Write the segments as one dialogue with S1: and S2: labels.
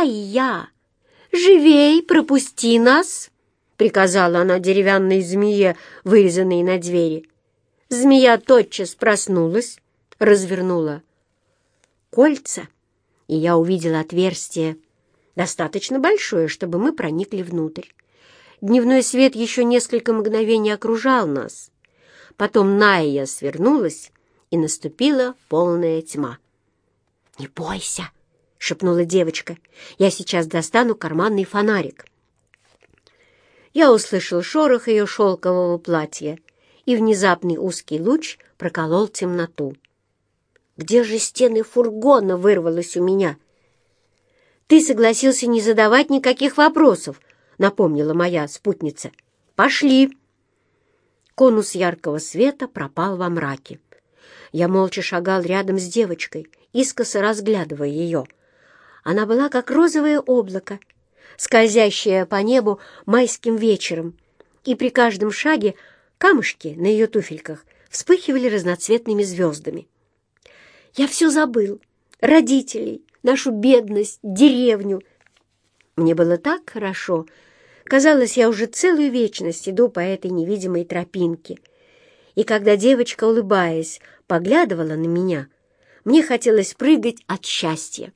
S1: «Найя, живей, пропусти нас!» — приказала она деревянной змее, вырезанной на двери. Змея тотчас проснулась, развернула кольца, и я увидела отверстие, достаточно большое, чтобы мы проникли внутрь. Дневной свет еще несколько мгновений окружал нас. Потом Найя свернулась, и наступила полная тьма. «Не бойся!» — шепнула девочка. «Я сейчас достану карманный фонарик». Я услышал шорох ее шелкового платья, и внезапный узкий луч проколол темноту. «Где же стены фургона?» — вырвалось у меня. «Ты согласился не задавать никаких вопросов», — напомнила моя спутница. «Пошли!» Конус яркого света пропал во мраке. Я молча шагал рядом с девочкой, искоса разглядывая ее. Она была как розовое облако, скользящее по небу майским вечером, и при каждом шаге камушки на ее туфельках вспыхивали разноцветными звездами. Я все забыл. Родителей, нашу бедность, деревню. Мне было так хорошо. Казалось, я уже целую вечность иду по этой невидимой тропинке. И когда девочка, улыбаясь, поглядывала на меня, мне хотелось прыгать от счастья.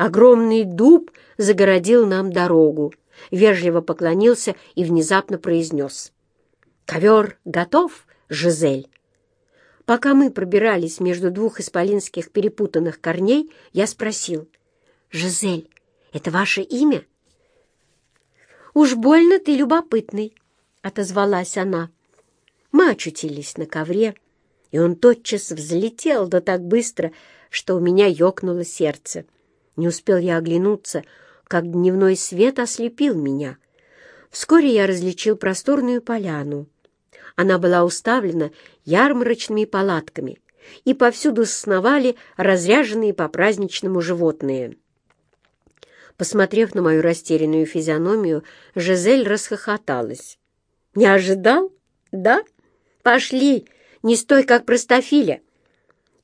S1: Огромный дуб загородил нам дорогу, вежливо поклонился и внезапно произнес. «Ковер готов, Жизель?» Пока мы пробирались между двух исполинских перепутанных корней, я спросил. «Жизель, это ваше имя?» «Уж больно ты любопытный», — отозвалась она. Мы очутились на ковре, и он тотчас взлетел да так быстро, что у меня ёкнуло сердце. Не успел я оглянуться, как дневной свет ослепил меня. Вскоре я различил просторную поляну. Она была уставлена ярмарочными палатками, и повсюду сновали разряженные по-праздничному животные. Посмотрев на мою растерянную физиономию, Жизель расхохоталась. «Не ожидал? Да? Пошли!» Не стой, как простофиля!»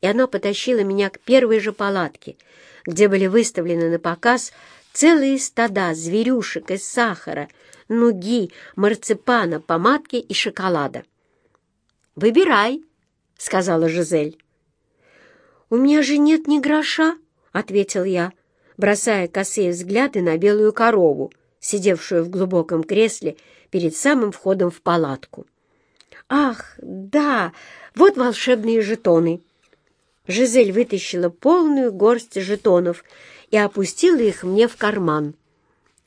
S1: И она потащила меня к первой же палатке, где были выставлены на показ целые стада зверюшек из сахара, нуги, марципана, помадки и шоколада. «Выбирай», — сказала Жизель. «У меня же нет ни гроша», — ответил я, бросая косые взгляды на белую корову, сидевшую в глубоком кресле перед самым входом в палатку. «Ах, да, вот волшебные жетоны!» Жизель вытащила полную горсть жетонов и опустила их мне в карман.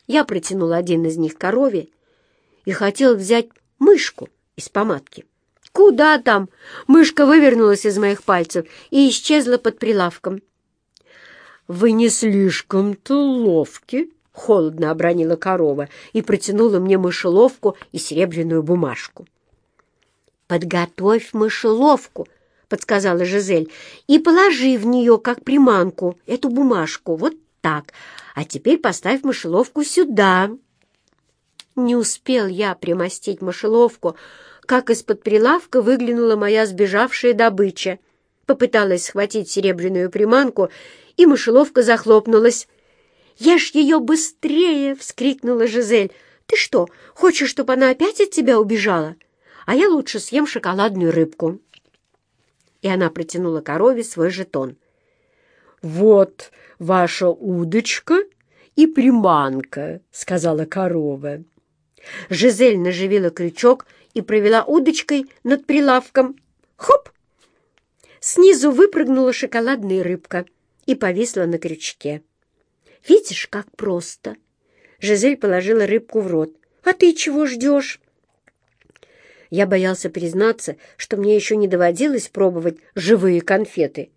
S1: Я протянул один из них корове и хотел взять мышку из помадки. «Куда там?» Мышка вывернулась из моих пальцев и исчезла под прилавком. «Вы не слишком-то ловки», — холодно обронила корова и протянула мне мышеловку и серебряную бумажку. «Подготовь мышеловку», — подсказала Жизель, «и положи в нее, как приманку, эту бумажку, вот так. А теперь поставь мышеловку сюда». Не успел я примостить мышеловку, как из-под прилавка выглянула моя сбежавшая добыча. Попыталась схватить серебряную приманку, и мышеловка захлопнулась. «Ешь ее быстрее!» — вскрикнула Жизель. «Ты что, хочешь, чтобы она опять от тебя убежала?» а я лучше съем шоколадную рыбку». И она протянула корове свой жетон. «Вот ваша удочка и приманка», — сказала корова. Жизель наживила крючок и провела удочкой над прилавком. Хоп! Снизу выпрыгнула шоколадная рыбка и повисла на крючке. «Видишь, как просто!» Жизель положила рыбку в рот. «А ты чего ждешь?» Я боялся признаться, что мне еще не доводилось пробовать живые конфеты.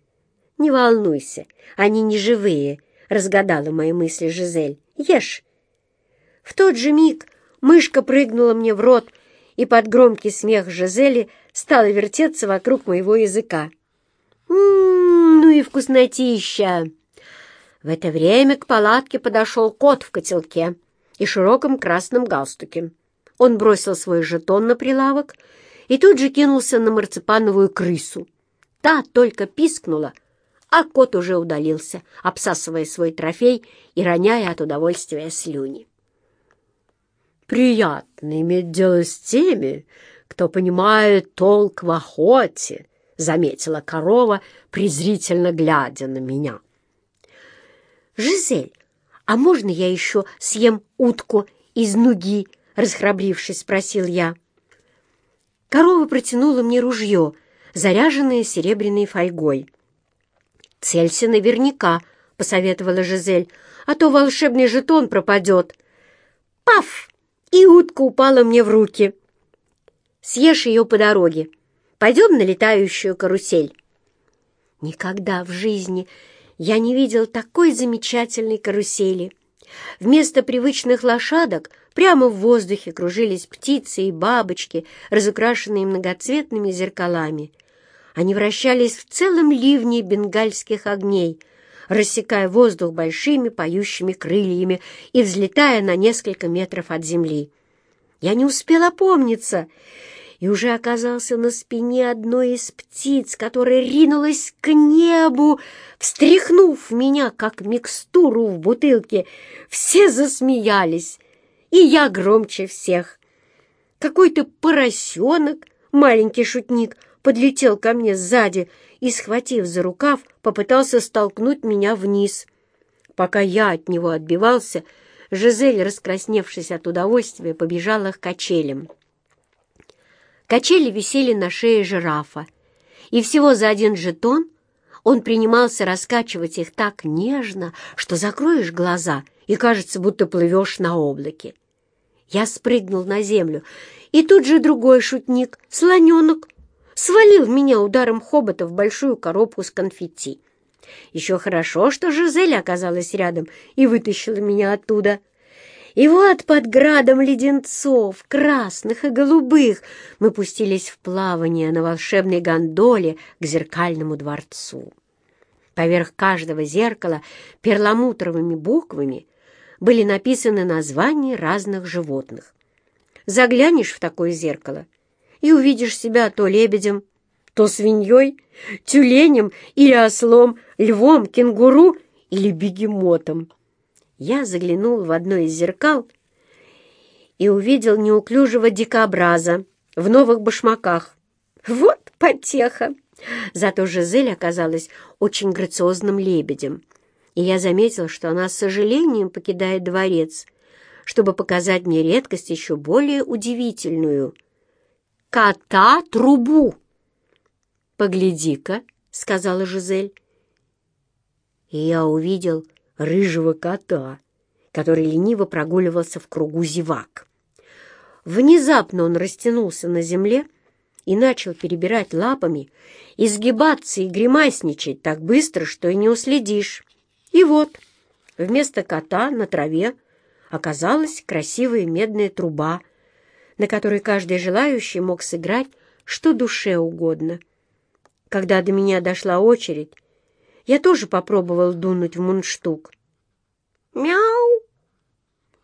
S1: «Не волнуйся, они не живые», — разгадала мои мысли Жизель. «Ешь». В тот же миг мышка прыгнула мне в рот, и под громкий смех Жизели стала вертеться вокруг моего языка. «М-м, ну и вкуснотища!» В это время к палатке подошел кот в котелке и широком красном галстуке. Он бросил свой жетон на прилавок и тут же кинулся на марципановую крысу. Та только пискнула, а кот уже удалился, обсасывая свой трофей и роняя от удовольствия слюни.
S2: «Приятно иметь дело с теми, кто понимает толк в охоте», — заметила корова, презрительно глядя на меня.
S1: «Жизель, а можно я еще съем утку из нуги?» — расхрабрившись, спросил я. Корова протянула мне ружье, заряженное серебряной фольгой. «Целься наверняка», — посоветовала Жизель, «а то волшебный жетон пропадет». «Паф!» И утка упала мне в руки. «Съешь ее по дороге. Пойдем на летающую карусель». Никогда в жизни я не видел такой замечательной карусели. Вместо привычных лошадок прямо в воздухе кружились птицы и бабочки, разукрашенные многоцветными зеркалами. Они вращались в целом ливне бенгальских огней, рассекая воздух большими поющими крыльями и взлетая на несколько метров от земли. Я не успела опомниться и уже оказался на спине одной из птиц, которая ринулась к небу, встряхнув меня, как микстуру в бутылке. Все засмеялись, и я громче всех. Какой-то поросенок, маленький шутник, подлетел ко мне сзади и, схватив за рукав, попытался столкнуть меня вниз. Пока я от него отбивался, Жизель, раскрасневшись от удовольствия, побежала к качелям. Качели висели на шее жирафа, и всего за один жетон он принимался раскачивать их так нежно, что закроешь глаза, и кажется, будто плывешь на облаке. Я спрыгнул на землю, и тут же другой шутник, слоненок, свалил меня ударом хобота в большую коробку с конфетти. Еще хорошо, что Жизель оказалась рядом и вытащила меня оттуда. И вот под градом леденцов, красных и голубых, мы пустились в плавание на волшебной гондоле к зеркальному дворцу. Поверх каждого зеркала перламутровыми буквами были написаны названия разных животных. Заглянешь в такое зеркало и увидишь себя то лебедем, то свиньей, тюленем или ослом, львом, кенгуру или бегемотом. Я заглянул в одно из зеркал и увидел неуклюжего дикобраза в новых башмаках. Вот потеха! Зато Жизель оказалась очень грациозным лебедем, и я заметил, что она с сожалением покидает дворец, чтобы показать мне редкость еще более удивительную — кота-трубу. «Погляди-ка», — сказала Жизель. И я увидел рыжего кота, который лениво прогуливался в кругу зевак. Внезапно он растянулся на земле и начал перебирать лапами, изгибаться и гримасничать так быстро, что и не уследишь. И вот, вместо кота на траве оказалась красивая медная труба, на которой каждый желающий мог сыграть что душе угодно. Когда до меня дошла очередь, я тоже попробовал дунуть в мундштук. «Мяу!»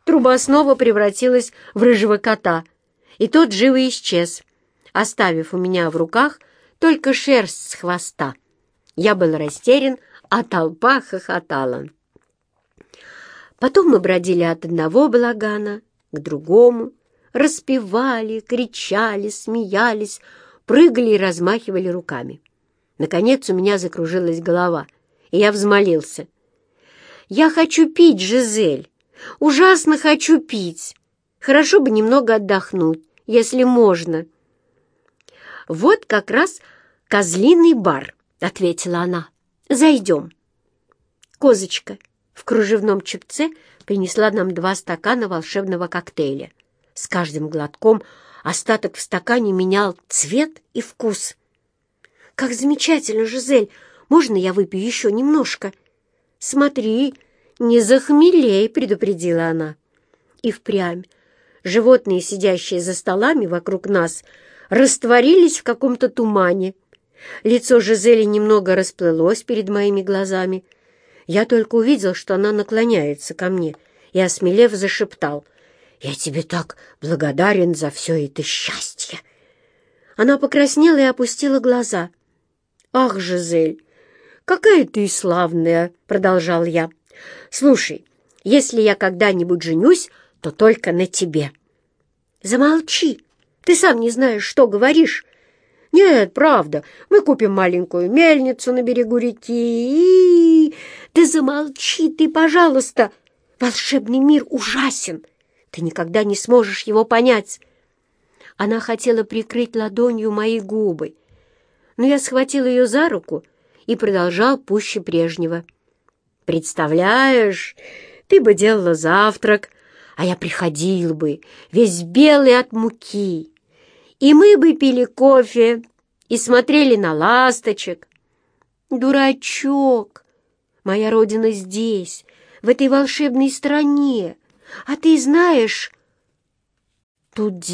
S1: Труба снова превратилась в рыжего кота, и тот живо исчез, оставив у меня в руках только шерсть с хвоста. Я был растерян, а толпа хохотала. Потом мы бродили от одного балагана к другому, распевали, кричали, смеялись, прыгали и размахивали руками. Наконец у меня закружилась голова, и я взмолился. «Я хочу пить, Жизель! Ужасно хочу пить! Хорошо бы немного отдохнуть, если можно!» «Вот как раз козлиный бар», — ответила она. «Зайдем». Козочка в кружевном чепце принесла нам два стакана волшебного коктейля. С каждым глотком остаток в стакане менял цвет и вкус. «Как замечательно, Жизель! Можно я выпью еще немножко?» «Смотри, не захмелей!» — предупредила она. И впрямь животные, сидящие за столами вокруг нас, растворились в каком-то тумане. Лицо Жизели немного расплылось перед моими глазами. Я только увидел, что она наклоняется ко мне, и, осмелев, зашептал, «Я тебе так благодарен за все это счастье!» Она покраснела и опустила глаза — «Ах, Жизель, какая ты славная!» — продолжал я. «Слушай, если я когда-нибудь женюсь, то только на тебе». «Замолчи! Ты сам не знаешь, что говоришь!» «Нет, правда, мы купим маленькую мельницу на берегу реки и...» «Да замолчи ты, пожалуйста! Волшебный мир ужасен! Ты никогда не сможешь его понять!» Она хотела прикрыть ладонью мои губы, но я схватил ее за руку и продолжал пуще прежнего. «Представляешь, ты бы делала завтрак, а я приходил бы, весь белый от муки, и мы бы пили кофе и смотрели на ласточек. Дурачок! Моя родина здесь, в этой волшебной стране, а ты знаешь...» Тут